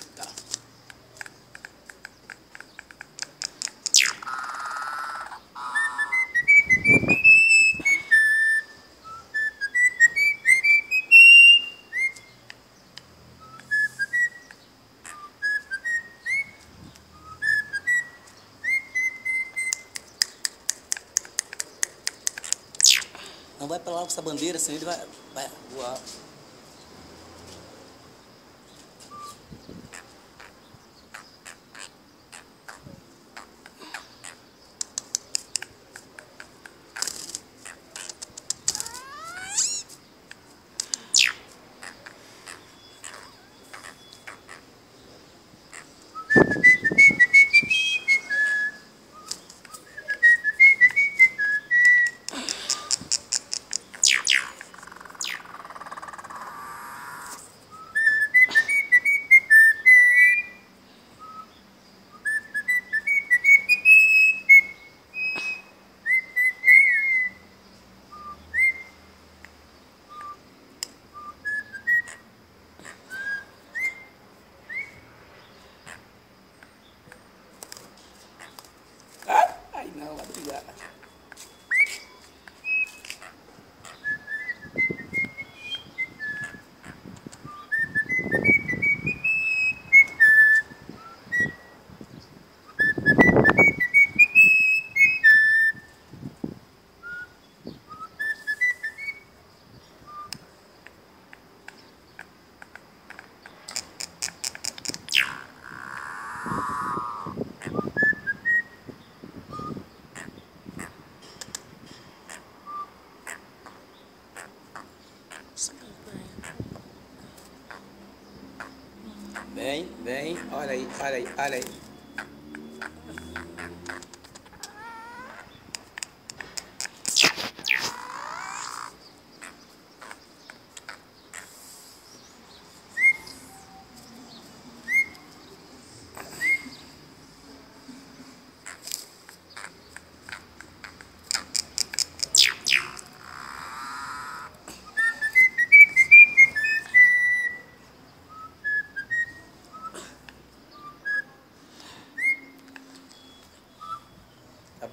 Eita. Não vai pra lá com essa bandeira, senão ele vai, vai voar. Thank you. Vem, vem, olha aí, olha aí, olha aí.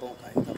帮我砍一刀